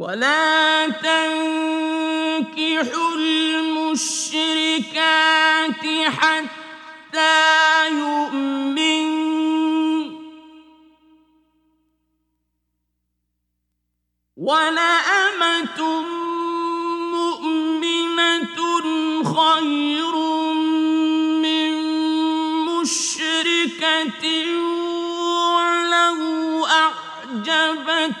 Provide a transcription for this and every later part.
ولا تنكحوا المشركات حتى يؤمن ولأمة مؤمنة خير من مشركة ولو أعجبتكم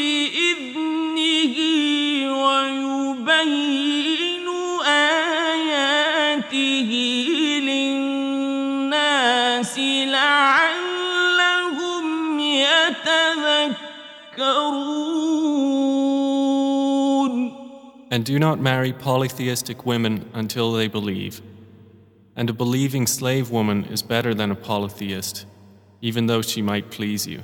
بإذنه ويبين آياته للناس لعلهم يتذكرون And do not marry polytheistic women until they believe. And a believing slave woman is better than a polytheist, even though she might please you.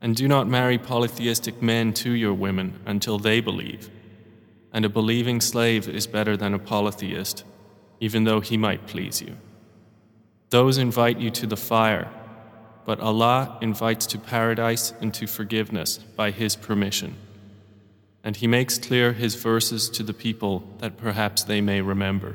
And do not marry polytheistic men to your women until they believe. And a believing slave is better than a polytheist, even though he might please you. Those invite you to the fire, but Allah invites to paradise and to forgiveness by His permission. And He makes clear His verses to the people that perhaps they may remember.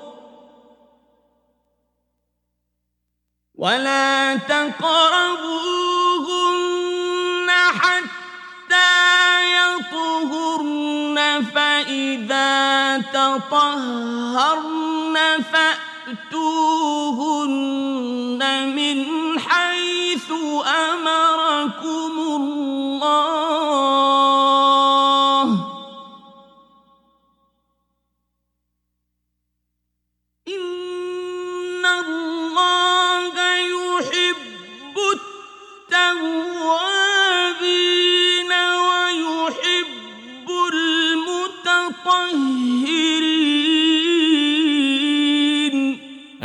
ولا تقربوهن حتى يطهرن فإذا تطهرن فأتوهن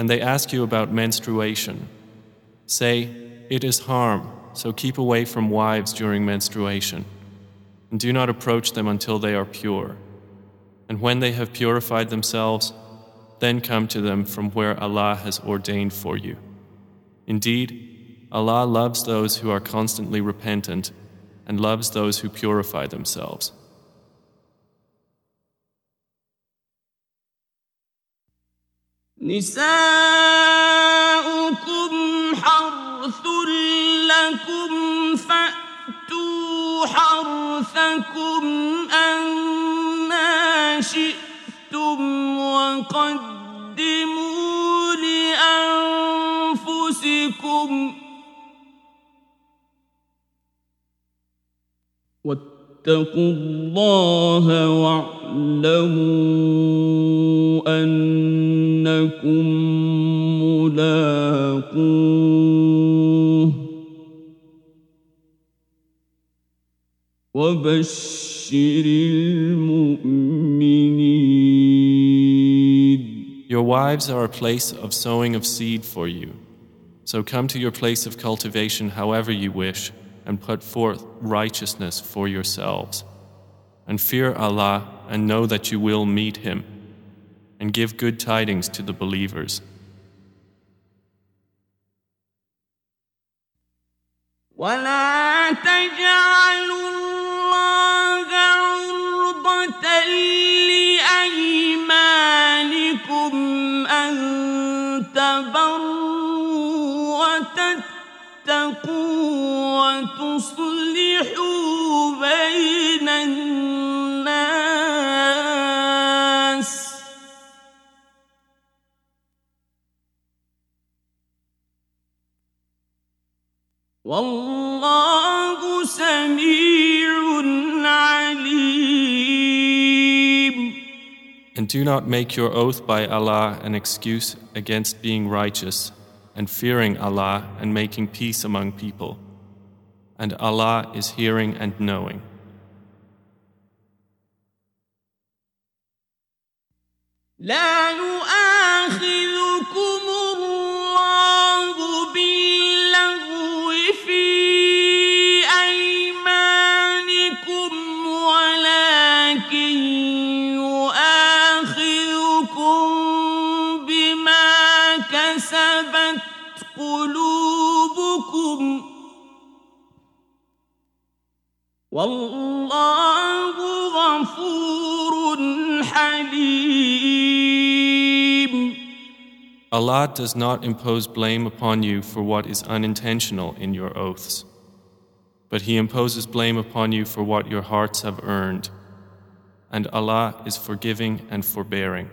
And they ask you about menstruation. Say, It is harm, so keep away from wives during menstruation. And do not approach them until they are pure. And when they have purified themselves, then come to them from where Allah has ordained for you. Indeed, Allah loves those who are constantly repentant and loves those who purify themselves. نساؤكم حرث لكم فأتوا حرثكم أنا شئتم وقدموا لأنفسكم واتقوا الله واعلموا أنكم ملاقوه وبشر المؤمنين Your wives are a place of sowing of seed for you. So come to your place of cultivation however you wish and put forth righteousness for yourselves. And fear Allah and know that you will meet Him, and give good tidings to the believers. ولا تجعلوا الله عرضة لأيمانكم أن تبروا وتتقوا وتصلحوا بين الناس والله سميع عليم And do not make your oath by Allah an excuse against being righteous and fearing Allah and making peace among people. And Allah is hearing and knowing. لا والله غفور حليم Allah does not impose blame upon you for what is unintentional in your oaths, but He imposes blame upon you for what your hearts have earned, and Allah is forgiving and forbearing.